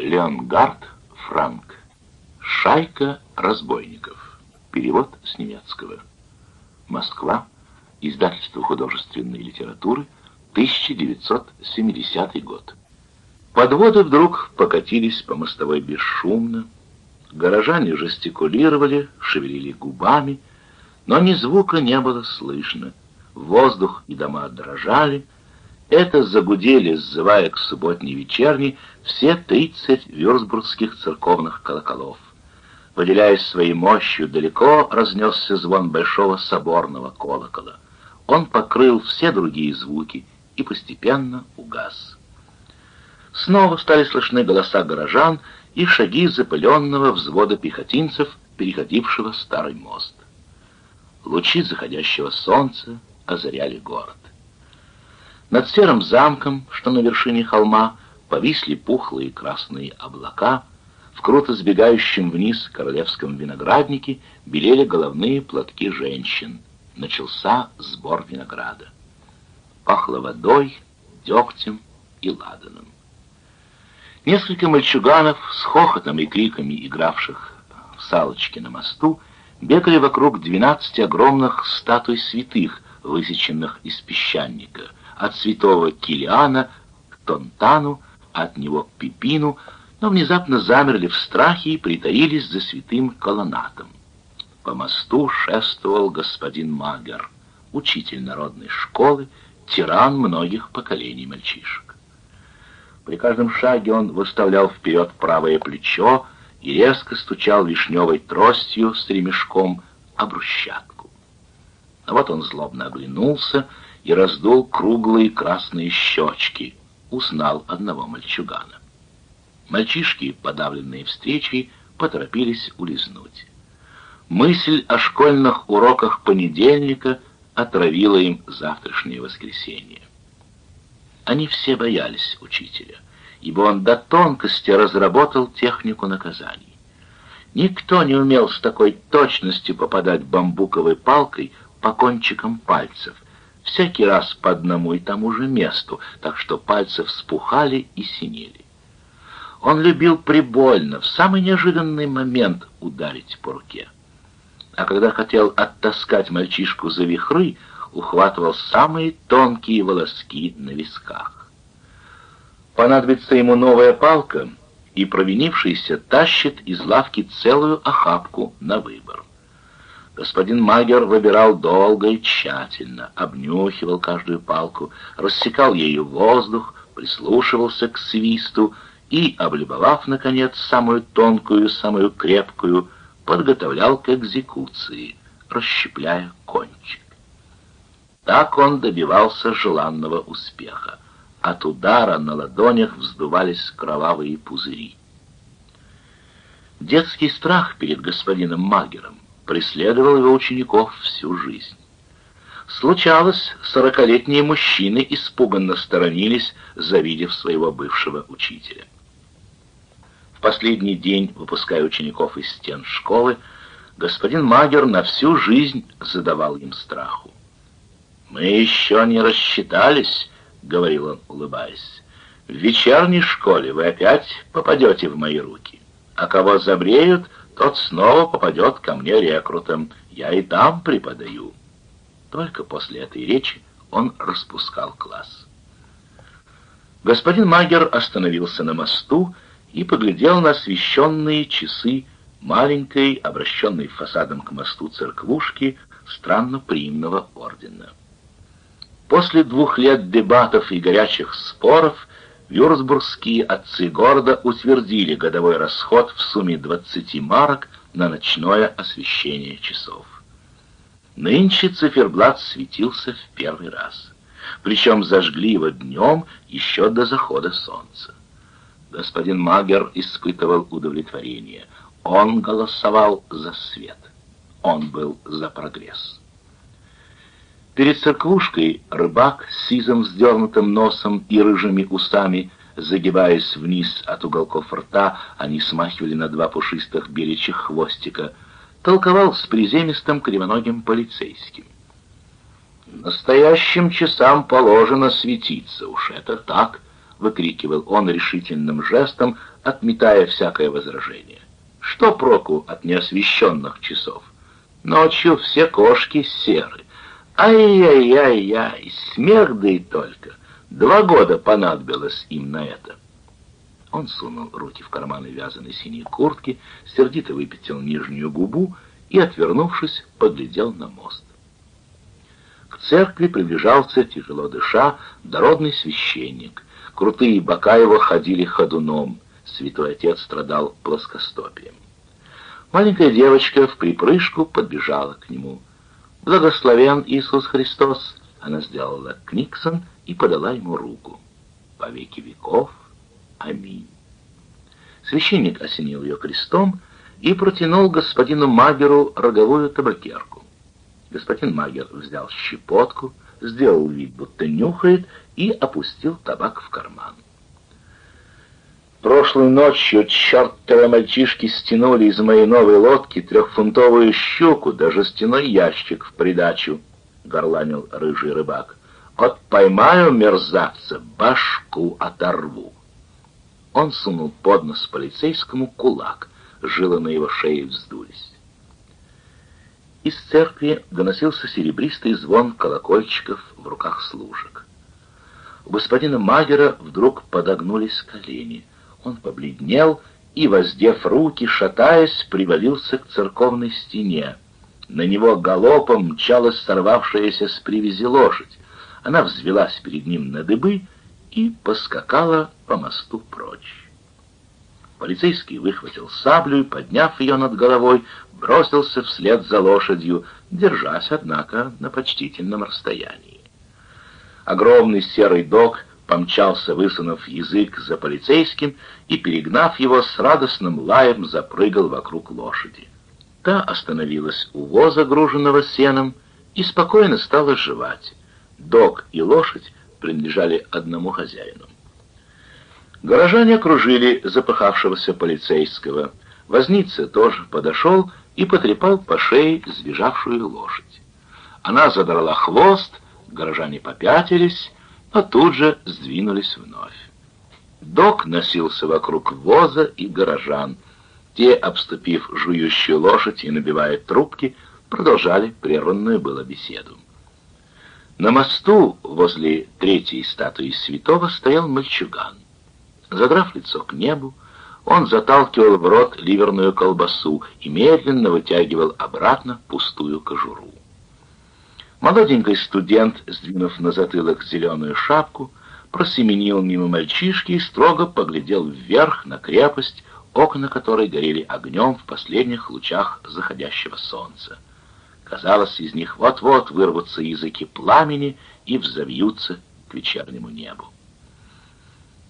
Леонгард Франк. Шайка разбойников. Перевод с немецкого. Москва. Издательство художественной литературы. 1970 год. Подводы вдруг покатились по мостовой бесшумно. Горожане жестикулировали, шевелили губами, но ни звука не было слышно. Воздух и дома дрожали, это загудели, сзывая к субботней вечерней, все тридцать вюрсбургских церковных колоколов. Выделяясь своей мощью, далеко разнесся звон большого соборного колокола. Он покрыл все другие звуки и постепенно угас. Снова стали слышны голоса горожан и шаги запыленного взвода пехотинцев, переходившего старый мост. Лучи заходящего солнца озаряли город. Над серым замком, что на вершине холма, повисли пухлые красные облака, в круто сбегающем вниз королевском винограднике белели головные платки женщин. Начался сбор винограда. Пахло водой, дегтем и ладаном. Несколько мальчуганов с хохотом и криками игравших в салочки на мосту бегали вокруг двенадцати огромных статуй святых, высеченных из песчаника — от святого Килиана к Тонтану, от него к Пипину, но внезапно замерли в страхе и притаились за святым колоннатом. По мосту шествовал господин Магер, учитель народной школы, тиран многих поколений мальчишек. При каждом шаге он выставлял вперед правое плечо и резко стучал вишневой тростью с ремешком о брусчатку. А вот он злобно оглянулся и раздул круглые красные щечки, узнал одного мальчугана. Мальчишки, подавленные встречей, поторопились улизнуть. Мысль о школьных уроках понедельника отравила им завтрашнее воскресенье. Они все боялись учителя, ибо он до тонкости разработал технику наказаний. Никто не умел с такой точностью попадать бамбуковой палкой по кончикам пальцев — всякий раз по одному и тому же месту, так что пальцы вспухали и синели. Он любил прибольно, в самый неожиданный момент ударить по руке. А когда хотел оттаскать мальчишку за вихры, ухватывал самые тонкие волоски на висках. Понадобится ему новая палка, и провинившийся тащит из лавки целую охапку на выбор. Господин Магер выбирал долго и тщательно, обнюхивал каждую палку, рассекал ею воздух, прислушивался к свисту и, облюбовав, наконец, самую тонкую, самую крепкую, подготовлял к экзекуции, расщепляя кончик. Так он добивался желанного успеха. От удара на ладонях вздувались кровавые пузыри. Детский страх перед господином Магером преследовал его учеников всю жизнь. Случалось, сорокалетние мужчины испуганно сторонились, завидев своего бывшего учителя. В последний день, выпуская учеников из стен школы, господин Магер на всю жизнь задавал им страху. «Мы еще не рассчитались», — говорил он, улыбаясь. «В вечерней школе вы опять попадете в мои руки, а кого забреют — тот снова попадет ко мне рекрутом. Я и там преподаю. Только после этой речи он распускал класс. Господин Магер остановился на мосту и поглядел на освещенные часы маленькой, обращенной фасадом к мосту церквушки, странно приимного ордена. После двух лет дебатов и горячих споров Вюрсбургские отцы города утвердили годовой расход в сумме 20 марок на ночное освещение часов. Нынче циферблат светился в первый раз. Причем зажгли его днем еще до захода солнца. Господин Магер испытывал удовлетворение. Он голосовал за свет. Он был за прогресс. Перед церквушкой рыбак с сизом вздернутым носом и рыжими усами, загибаясь вниз от уголков рта, они смахивали на два пушистых беличьих хвостика, толковал с приземистым кривоногим полицейским. «Настоящим часам положено светиться, уж это так!» — выкрикивал он решительным жестом, отметая всякое возражение. Что проку от неосвещенных часов? Ночью все кошки серы. Ай-яй-яй-яй, смех да и только. Два года понадобилось им на это. Он сунул руки в карманы вязаной синей куртки, сердито выпятил нижнюю губу и, отвернувшись, поглядел на мост. К церкви приближался, тяжело дыша, дородный священник. Крутые бока его ходили ходуном. Святой отец страдал плоскостопием. Маленькая девочка в припрыжку подбежала к нему. «Благословен Иисус Христос!» Она сделала книксон и подала ему руку. «По веки веков! Аминь!» Священник осенил ее крестом и протянул господину Магеру роговую табакерку. Господин Магер взял щепотку, сделал вид, будто нюхает, и опустил табак в карман. Прошлой ночью чертовы мальчишки стянули из моей новой лодки трехфунтовую щуку, даже стеной ящик в придачу, — горланил рыжий рыбак. Вот поймаю мерзавца, башку оторву. Он сунул под нос полицейскому кулак, жилы на его шее вздулись. Из церкви доносился серебристый звон колокольчиков в руках служек. У господина Магера вдруг подогнулись колени. Он побледнел и, воздев руки, шатаясь, привалился к церковной стене. На него галопом мчалась сорвавшаяся с привязи лошадь. Она взвелась перед ним на дыбы и поскакала по мосту прочь. Полицейский выхватил саблю и, подняв ее над головой, бросился вслед за лошадью, держась, однако, на почтительном расстоянии. Огромный серый дог помчался, высунув язык за полицейским, и, перегнав его, с радостным лаем запрыгал вокруг лошади. Та остановилась у воза, груженного сеном, и спокойно стала жевать. Дог и лошадь принадлежали одному хозяину. Горожане окружили запыхавшегося полицейского. Возница тоже подошел и потрепал по шее сбежавшую лошадь. Она задрала хвост, горожане попятились, но тут же сдвинулись вновь. Док носился вокруг воза и горожан. Те, обступив жующую лошадь и набивая трубки, продолжали прерванную было беседу. На мосту возле третьей статуи святого стоял мальчуган. Задрав лицо к небу, он заталкивал в рот ливерную колбасу и медленно вытягивал обратно пустую кожуру. Молоденький студент, сдвинув на затылок зеленую шапку, просеменил мимо мальчишки и строго поглядел вверх на крепость, окна которой горели огнем в последних лучах заходящего солнца. Казалось, из них вот-вот вырвутся языки пламени и взовьются к вечернему небу.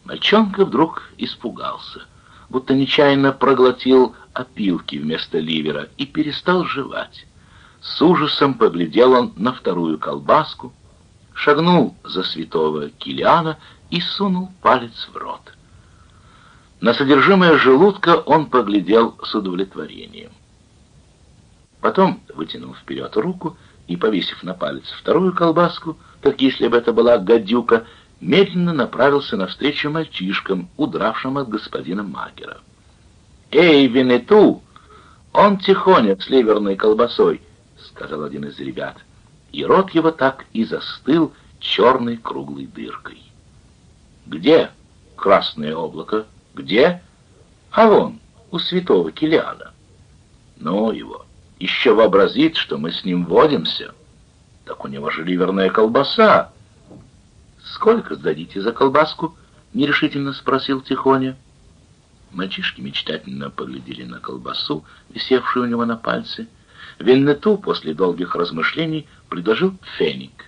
Мальчонка вдруг испугался, будто нечаянно проглотил опилки вместо ливера и перестал жевать. С ужасом поглядел он на вторую колбаску, шагнул за святого Килиана и сунул палец в рот. На содержимое желудка он поглядел с удовлетворением. Потом, вытянув вперед руку и повесив на палец вторую колбаску, как если бы это была гадюка, медленно направился навстречу мальчишкам, удравшим от господина Магера. «Эй, Винету! Он тихоня с ливерной колбасой!» — сказал один из ребят. И рот его так и застыл черной круглой дыркой. «Где красное облако? Где? А вон, у святого Килиана. Ну его, еще вообразит, что мы с ним водимся. Так у него же ливерная колбаса!» «Сколько сдадите за колбаску?» — нерешительно спросил Тихоня. Мальчишки мечтательно поглядели на колбасу, висевшую у него на пальце. Виннету после долгих размышлений предложил феник.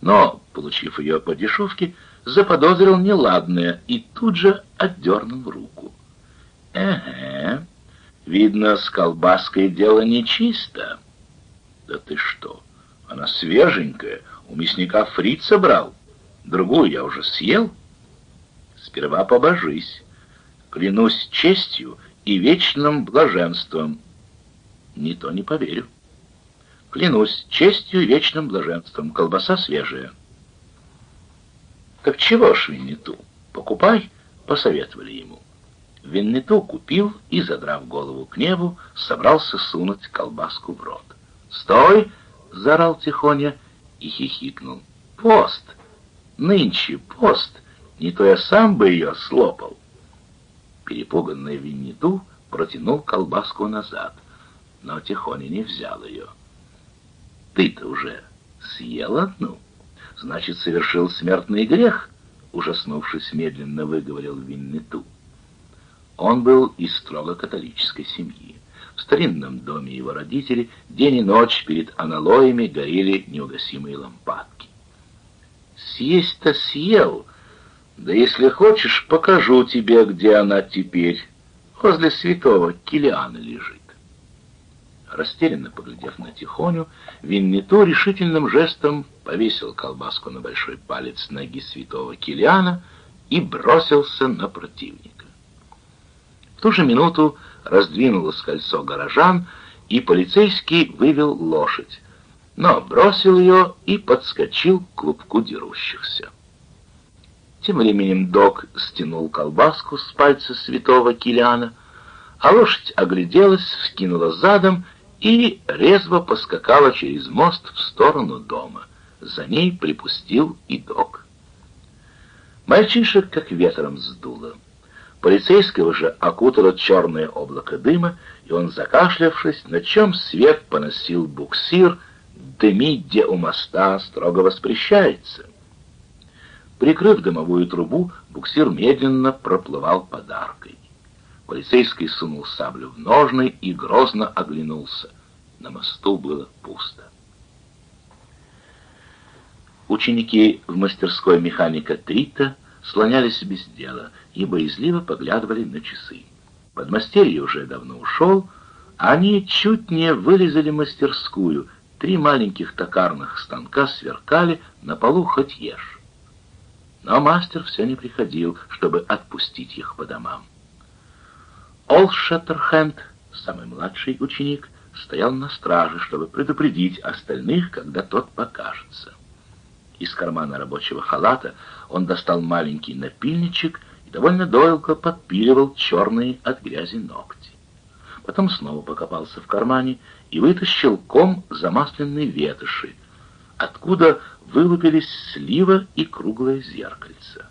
Но, получив ее по дешевке, заподозрил неладное и тут же отдернул руку. «Эге, видно, с колбаской дело нечисто». «Да ты что, она свеженькая, у мясника фрица брал». Другую я уже съел. Сперва побожись. Клянусь честью и вечным блаженством. Не то не поверю. Клянусь честью и вечным блаженством. Колбаса свежая. Так чего ж, Винниту, покупай, посоветовали ему. Виннету купил и, задрав голову к небу, собрался сунуть колбаску в рот. «Стой!» — заорал тихоня и хихикнул. «Пост! Нынче пост! Не то я сам бы ее слопал!» Перепуганный Виннету протянул колбаску назад, но Тихоня не взял ее. «Ты-то уже съел одну? Значит, совершил смертный грех?» Ужаснувшись, медленно выговорил Виннету. Он был из строго католической семьи. В старинном доме его родителей день и ночь перед аналоями горели неугасимые лампадки. «Съесть-то съел, да если хочешь, покажу тебе, где она теперь. Возле святого Килиана лежит». Растерянно поглядев на Тихоню, Виннито решительным жестом повесил колбаску на большой палец ноги святого Килиана и бросился на противника. В ту же минуту раздвинулось кольцо горожан, и полицейский вывел лошадь, но бросил ее и подскочил к клубку дерущихся. Тем временем док стянул колбаску с пальца святого Килиана, а лошадь огляделась, вскинула задом и резво поскакала через мост в сторону дома. За ней припустил и док. Мальчишек как ветром сдуло. Полицейского же окутало черное облако дыма, и он, закашлявшись, на чем свет поносил буксир, дымить где у моста строго воспрещается. Прикрыв дымовую трубу, буксир медленно проплывал под аркой. Полицейский сунул саблю в ножны и грозно оглянулся. На мосту было пусто. Ученики в мастерской механика Трита слонялись без дела и боязливо поглядывали на часы. Подмастерье уже давно ушел, а они чуть не вылезали мастерскую. Три маленьких токарных станка сверкали, на полу хоть ешь. Но мастер все не приходил, чтобы отпустить их по домам. Ол Шеттерхенд, самый младший ученик, стоял на страже, чтобы предупредить остальных, когда тот покажется. Из кармана рабочего халата он достал маленький напильничек и довольно долго подпиливал черные от грязи ногти. Потом снова покопался в кармане и вытащил ком замасленной ветоши, откуда вылупились слива и круглое зеркальце.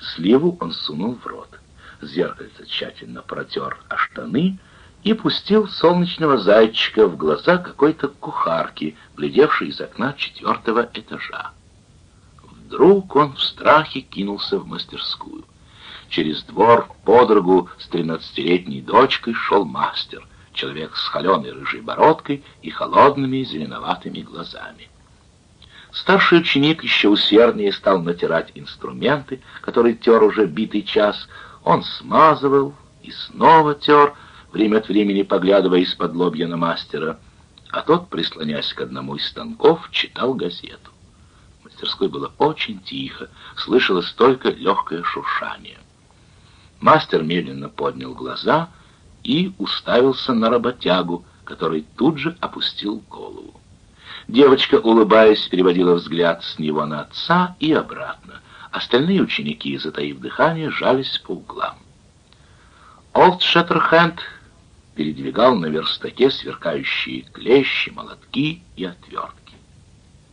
Сливу он сунул в рот. Зеркальце тщательно протер о штаны и пустил солнечного зайчика в глаза какой-то кухарки, глядевшей из окна четвертого этажа. Вдруг он в страхе кинулся в мастерскую. Через двор под руку с тринадцатилетней дочкой шел мастер, человек с холеной рыжей бородкой и холодными зеленоватыми глазами. Старший ученик еще усерднее стал натирать инструменты, которые тер уже битый час. Он смазывал и снова тер, время от времени поглядывая из-под лобья на мастера, а тот, прислонясь к одному из станков, читал газету. В мастерской было очень тихо, слышалось только легкое шуршание. Мастер медленно поднял глаза и уставился на работягу, который тут же опустил голову. Девочка, улыбаясь, переводила взгляд с него на отца и обратно. Остальные ученики, затаив дыхание, жались по углам. Олд Шеттерхенд передвигал на верстаке сверкающие клещи, молотки и отвертки.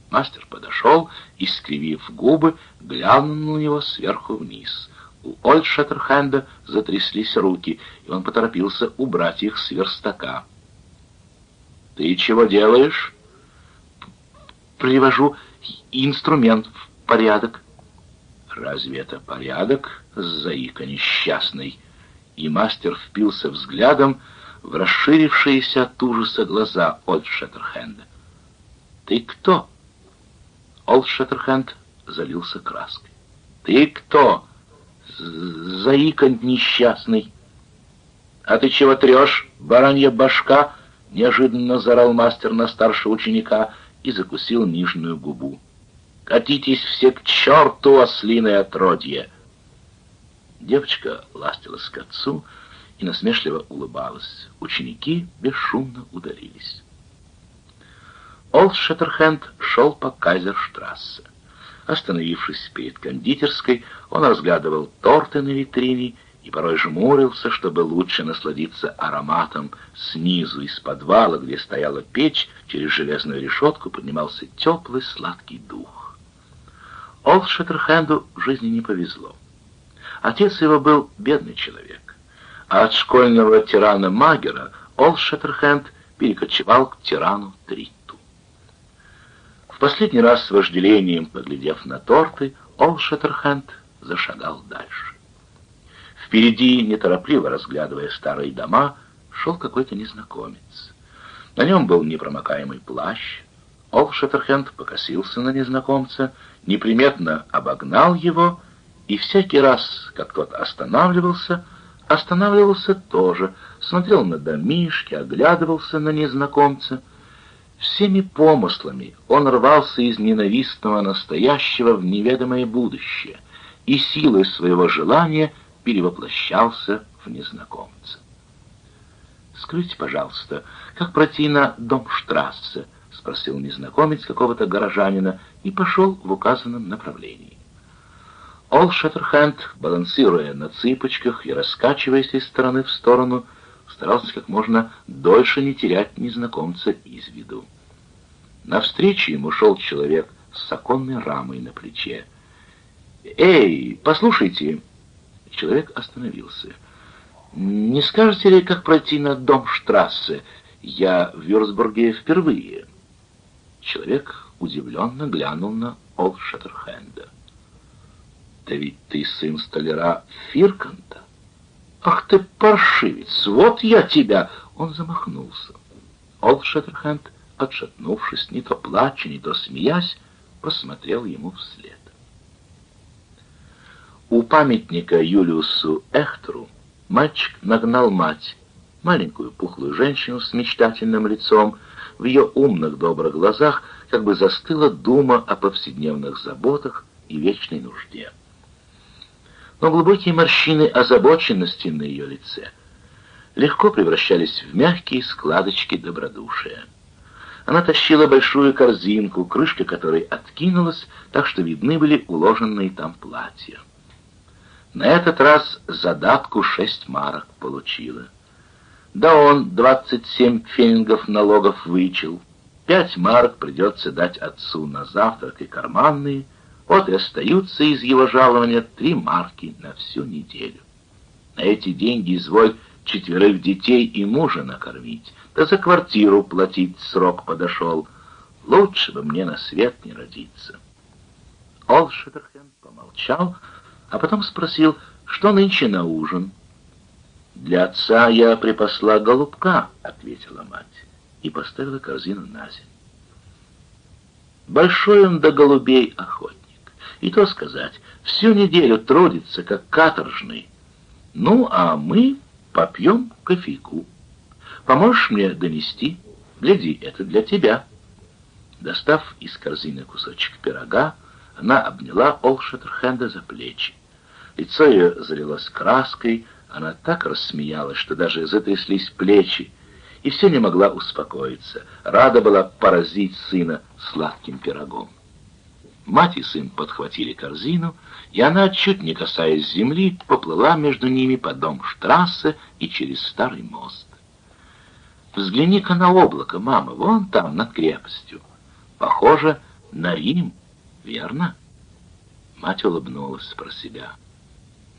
Мастер подошел и, скривив губы, глянул на него сверху вниз. У Ольд Шеттерхенда затряслись руки, и он поторопился убрать их с верстака. «Ты чего делаешь?» «Привожу инструмент в порядок». «Разве это порядок, заика несчастный?» И мастер впился взглядом в расширившиеся от ужаса глаза Олд Шеттерхенда. «Ты кто?» Олд Шеттерхенд залился краской. «Ты кто? Заиконь несчастный!» «А ты чего трешь, баранья башка?» Неожиданно зарал мастер на старшего ученика и закусил нижнюю губу. «Катитесь все к черту, ослиное отродье!» Девочка ластилась к отцу, и насмешливо улыбалась. Ученики бесшумно удалились. Олд Шеттерхенд шел по Кайзерштрассе. Остановившись перед кондитерской, он разглядывал торты на витрине и порой жмурился, чтобы лучше насладиться ароматом снизу из подвала, где стояла печь, через железную решетку поднимался теплый сладкий дух. Олд Шеттерхенду в жизни не повезло. Отец его был бедный человек, а от школьного тирана Магера Олд Шеттерхенд перекочевал к тирану Тритту. В последний раз с вожделением, поглядев на торты, Олд Шеттерхенд зашагал дальше. Впереди, неторопливо разглядывая старые дома, шел какой-то незнакомец. На нем был непромокаемый плащ. Ол Шеттерхенд покосился на незнакомца, неприметно обогнал его, и всякий раз, как тот останавливался, останавливался тоже, смотрел на домишки, оглядывался на незнакомца. Всеми помыслами он рвался из ненавистного настоящего в неведомое будущее, и силой своего желания — перевоплощался в незнакомца. «Скажите, пожалуйста, как пройти на Домштрассе?» — спросил незнакомец какого-то горожанина и пошел в указанном направлении. Ол Шеттерхенд, балансируя на цыпочках и раскачиваясь из стороны в сторону, старался как можно дольше не терять незнакомца из виду. Навстречу ему шел человек с оконной рамой на плече. «Эй, послушайте!» Человек остановился. «Не скажете ли, как пройти на дом Штрассе? Я в Вюрсбурге впервые». Человек удивленно глянул на Ол «Да ведь ты сын столяра Фирканта. Ах ты паршивец, вот я тебя!» Он замахнулся. Ол Шеттерхенд, отшатнувшись, не то плача, не то смеясь, посмотрел ему вслед. У памятника Юлиусу Эхтеру мальчик нагнал мать, маленькую пухлую женщину с мечтательным лицом, в ее умных добрых глазах как бы застыла дума о повседневных заботах и вечной нужде. Но глубокие морщины озабоченности на ее лице легко превращались в мягкие складочки добродушия. Она тащила большую корзинку, крышка которой откинулась, так что видны были уложенные там платья. На этот раз задатку шесть марок получила. Да он двадцать семь фенингов налогов вычел. Пять марок придется дать отцу на завтрак и карманные, вот и остаются из его жалования три марки на всю неделю. На эти деньги изволь четверых детей и мужа накормить, да за квартиру платить срок подошел. Лучше бы мне на свет не родиться. Ол Шеттерхен помолчал, а потом спросил, что нынче на ужин. «Для отца я припасла голубка», — ответила мать, и поставила корзину на землю. Большой он до голубей охотник, и то сказать, всю неделю трудится, как каторжный. Ну, а мы попьем кофейку. Поможешь мне донести? Гляди, это для тебя. Достав из корзины кусочек пирога, она обняла Олшеттерхенда за плечи. Лицо ее залилось краской, она так рассмеялась, что даже затряслись плечи, и все не могла успокоиться. Рада была поразить сына сладким пирогом. Мать и сын подхватили корзину, и она, чуть не касаясь земли, поплыла между ними по дом штрассе и через старый мост. «Взгляни-ка на облако, мама, вон там, над крепостью. Похоже на Рим, верно?» Мать улыбнулась про себя.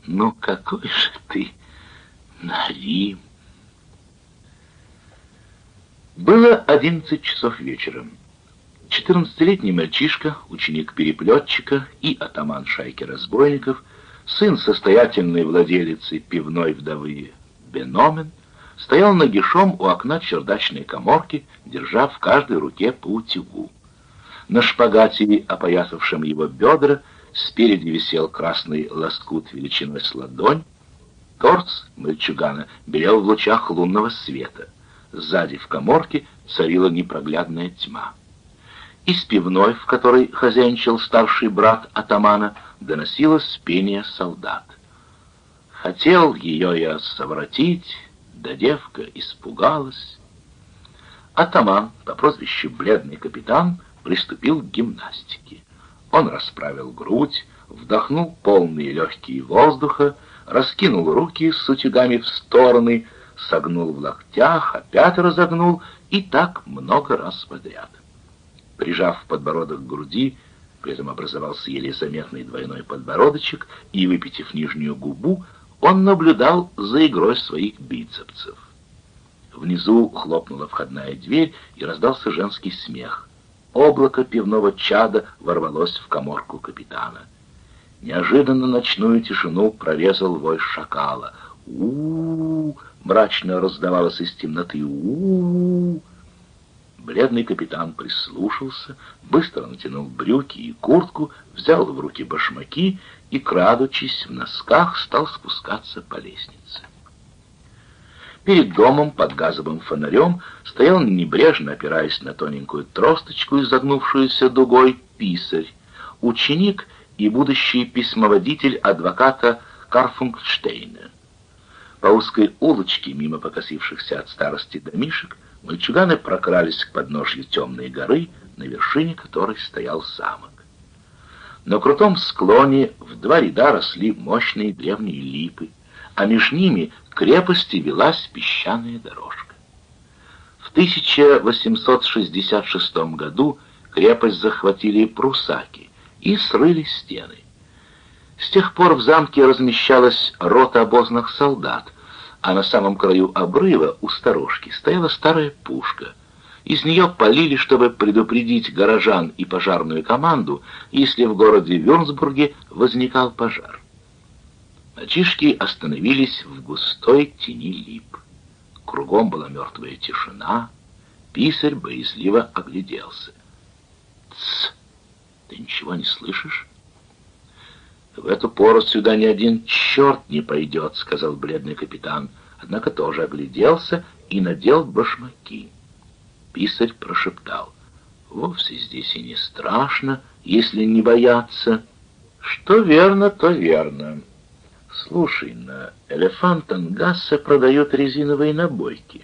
Ну какой же ты Нарим! Было одиннадцать часов вечера. Четырнадцатилетний мальчишка, ученик переплетчика и атаман шайки разбойников, сын состоятельной владелицы пивной вдовы Беномен, стоял нагишом у окна чердачной коморки, держа в каждой руке по утюгу. На шпагате, опоясавшем его бедра, Спереди висел красный лоскут величиной с ладонь. Торс мальчугана белел в лучах лунного света. Сзади в коморке царила непроглядная тьма. Из пивной, в которой хозяйничал старший брат атамана, доносилось пение солдат. Хотел ее я совратить, да девка испугалась. Атаман по прозвищу Бледный капитан приступил к гимнастике. Он расправил грудь, вдохнул полные легкие воздуха, раскинул руки с утюгами в стороны, согнул в локтях, опять разогнул, и так много раз подряд. Прижав подбородок к груди, при этом образовался еле заметный двойной подбородочек, и, выпитив нижнюю губу, он наблюдал за игрой своих бицепсов. Внизу хлопнула входная дверь, и раздался женский смех. Облако пивного чада ворвалось в коморку капитана. Неожиданно ночную тишину прорезал вой шакала. у, -у, -у мрачно раздавалось из темноты. у, -у, -у Бледный капитан прислушался, быстро натянул брюки и куртку, взял в руки башмаки и, крадучись в носках, стал спускаться по лестнице. Перед домом под газовым фонарем стоял небрежно, опираясь на тоненькую тросточку, изогнувшуюся дугой, писарь, ученик и будущий письмоводитель адвоката Карфунгштейна. По узкой улочке, мимо покосившихся от старости домишек, Мальчуганы прокрались к подножью темной горы, на вершине которой стоял замок. На крутом склоне в два ряда росли мощные древние липы, а между ними крепости велась песчаная дорожка. В 1866 году крепость захватили прусаки и срыли стены. С тех пор в замке размещалась рота обозных солдат, а на самом краю обрыва у сторожки стояла старая пушка. Из нее полили, чтобы предупредить горожан и пожарную команду, если в городе Вюрнсбурге возникал пожар. Мальчишки остановились в густой тени лип. Кругом была мертвая тишина. Писарь боязливо огляделся. «Тсс! Ты ничего не слышишь?» «В эту пору сюда ни один черт не пойдет», — сказал бледный капитан, однако тоже огляделся и надел башмаки. Писарь прошептал, «Вовсе здесь и не страшно, если не бояться». «Что верно, то верно. Слушай, на Элефантангассе продают резиновые набойки.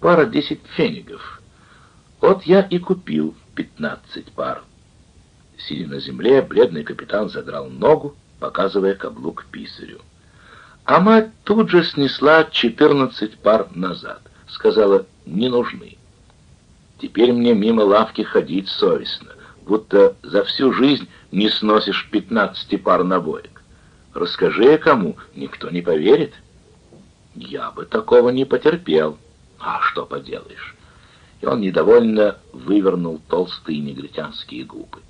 Пара десять фенигов. Вот я и купил пятнадцать пар». Сидя на земле, бледный капитан задрал ногу, показывая каблук писарю. А мать тут же снесла четырнадцать пар назад. Сказала, не нужны. Теперь мне мимо лавки ходить совестно, будто за всю жизнь не сносишь пятнадцати пар набоек. Расскажи я кому, никто не поверит. Я бы такого не потерпел. А что поделаешь? И он недовольно вывернул толстые негритянские губы.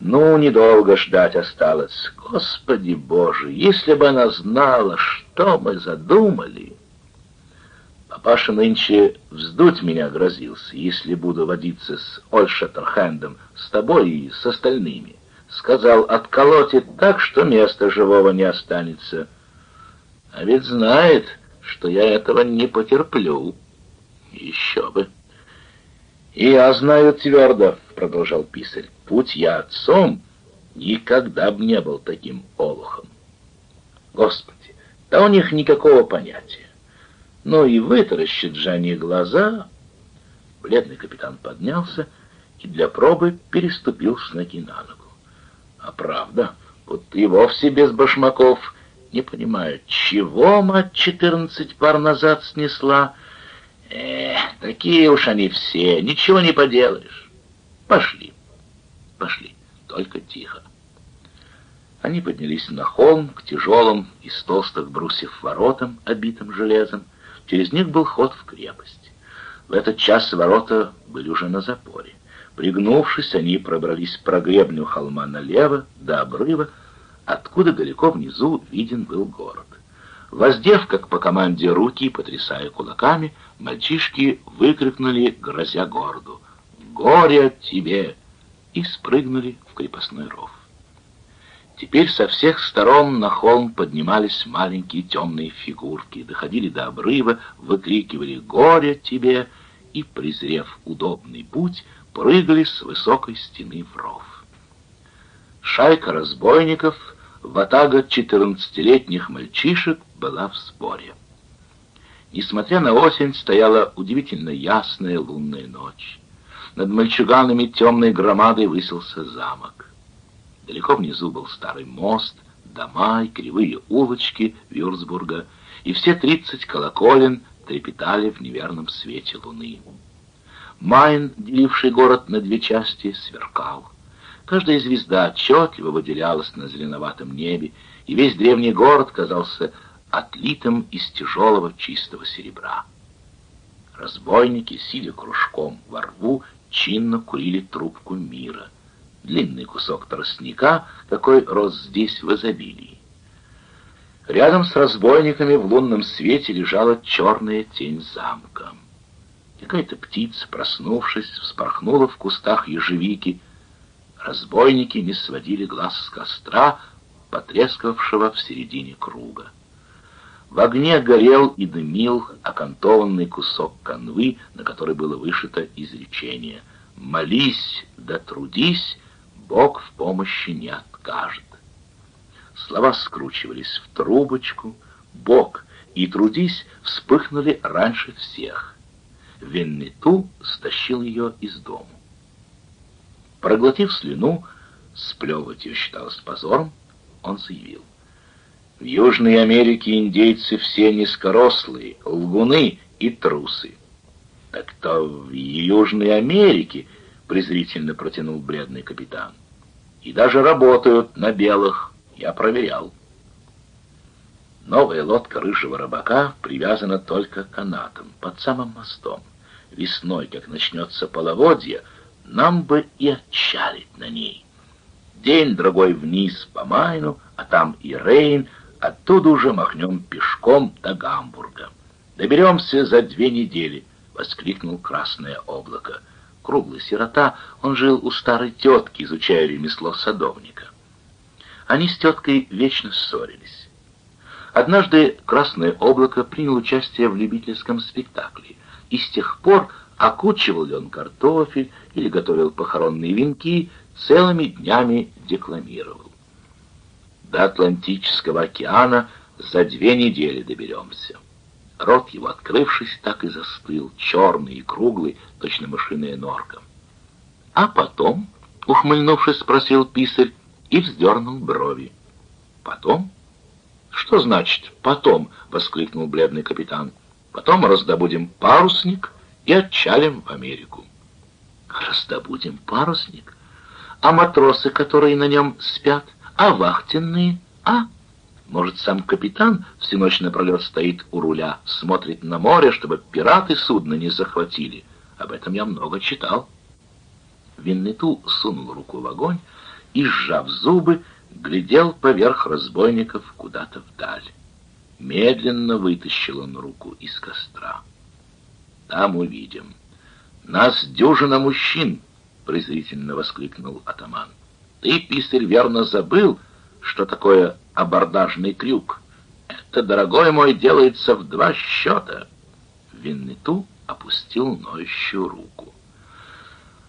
Ну, недолго ждать осталось. Господи Боже, если бы она знала, что мы задумали. Папаша нынче вздуть меня грозился, если буду водиться с Ольшеттерхендом, с тобой и с остальными. Сказал, отколотит так, что места живого не останется. А ведь знает, что я этого не потерплю. Еще бы. «И я знаю твердо», — продолжал писарь, — «будь я отцом, никогда б не был таким олухом». Господи, да у них никакого понятия. Ну и вытаращит же они глаза. Бледный капитан поднялся и для пробы переступил с ноги на ногу. А правда, вот и вовсе без башмаков, не понимаю, чего мать четырнадцать пар назад снесла, Эх, такие уж они все, ничего не поделаешь. Пошли, пошли, только тихо. Они поднялись на холм к тяжелым из толстых брусьев воротам, обитым железом. Через них был ход в крепость. В этот час ворота были уже на запоре. Пригнувшись, они пробрались по гребню холма налево, до обрыва, откуда далеко внизу виден был город. Воздев, как по команде, руки, потрясая кулаками, мальчишки выкрикнули, грозя городу, «Горе тебе!» И спрыгнули в крепостной ров. Теперь со всех сторон на холм поднимались маленькие темные фигурки, доходили до обрыва, выкрикивали «Горе тебе!» и, презрев удобный путь, прыгали с высокой стены в ров. Шайка разбойников — ватага четырнадцатилетних мальчишек была в споре. Несмотря на осень, стояла удивительно ясная лунная ночь. Над мальчуганами темной громадой высился замок. Далеко внизу был старый мост, дома и кривые улочки Вюрцбурга, и все тридцать колоколен трепетали в неверном свете луны. Майн, деливший город на две части, сверкал. Каждая звезда отчетливо выделялась на зеленоватом небе, и весь древний город казался отлитым из тяжелого чистого серебра. Разбойники, сидя кружком во рву, чинно курили трубку мира. Длинный кусок тростника, какой рос здесь в изобилии. Рядом с разбойниками в лунном свете лежала черная тень замка. Какая-то птица, проснувшись, вспорхнула в кустах ежевики. Разбойники не сводили глаз с костра, потрескавшего в середине круга. В огне горел и дымил окантованный кусок канвы, на который было вышито изречение «Молись да трудись, Бог в помощи не откажет». Слова скручивались в трубочку, «Бог» и «трудись» вспыхнули раньше всех. Веннету стащил ее из дому. Проглотив слюну, сплевывать ее считалось позором, он заявил. В Южной Америке индейцы все низкорослые, лгуны и трусы. Так то в Южной Америке, презрительно протянул бледный капитан. И даже работают на белых, я проверял. Новая лодка рыжего рыбака привязана только канатом, под самым мостом. Весной, как начнется половодье, нам бы и отчалить на ней. День-другой вниз по Майну, а там и Рейн, оттуда уже махнем пешком до Гамбурга. Доберемся за две недели, — воскликнул Красное облако. Круглый сирота, он жил у старой тетки, изучая ремесло садовника. Они с теткой вечно ссорились. Однажды Красное облако принял участие в любительском спектакле, и с тех пор окучивал ли он картофель или готовил похоронные венки, целыми днями декламировал. До Атлантического океана за две недели доберемся. Рот его, открывшись, так и застыл, черный и круглый, точно мышиная норка. А потом, ухмыльнувшись, спросил писарь и вздернул брови. Потом? Что значит «потом»? — воскликнул бледный капитан. Потом раздобудем парусник и отчалим в Америку. Раздобудем парусник? А матросы, которые на нем спят? А вахтенные? А? Может, сам капитан всю ночь напролет стоит у руля, смотрит на море, чтобы пираты судно не захватили? Об этом я много читал. Виннету сунул руку в огонь и, сжав зубы, глядел поверх разбойников куда-то вдаль. Медленно вытащил он руку из костра. «Там увидим. Нас дюжина мужчин!» — презрительно воскликнул атаман. «Ты, писарь, верно забыл, что такое абордажный крюк? Это, дорогой мой, делается в два счета!» Виннету опустил ноющую руку.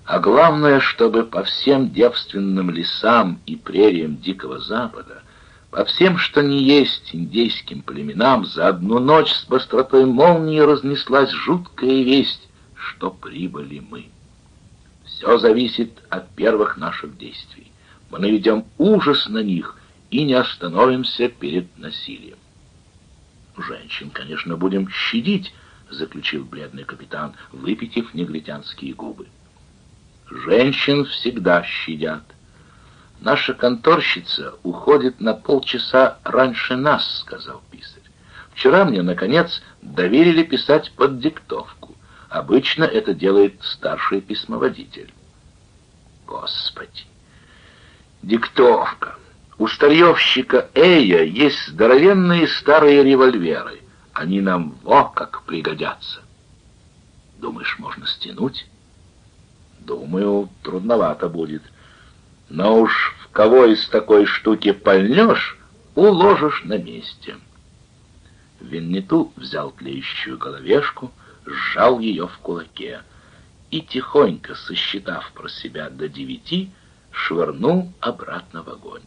А главное, чтобы по всем девственным лесам и прериям Дикого Запада, по всем, что не есть индейским племенам, за одну ночь с быстротой молнии разнеслась жуткая весть, что прибыли мы. Все зависит от первых наших действий. Мы наведем ужас на них и не остановимся перед насилием. Женщин, конечно, будем щадить, заключил бледный капитан, выпитив негритянские губы. Женщин всегда щадят. Наша конторщица уходит на полчаса раньше нас, сказал писарь. Вчера мне, наконец, доверили писать под диктовку. Обычно это делает старший письмоводитель. Господи! Диктовка. У старьевщика Эя есть здоровенные старые револьверы. Они нам во как пригодятся. Думаешь, можно стянуть? Думаю, трудновато будет. Но уж в кого из такой штуки пальнешь, уложишь на месте. Виннету взял тлеющую головешку, сжал ее в кулаке и, тихонько сосчитав про себя до девяти, швырнул обратно в огонь.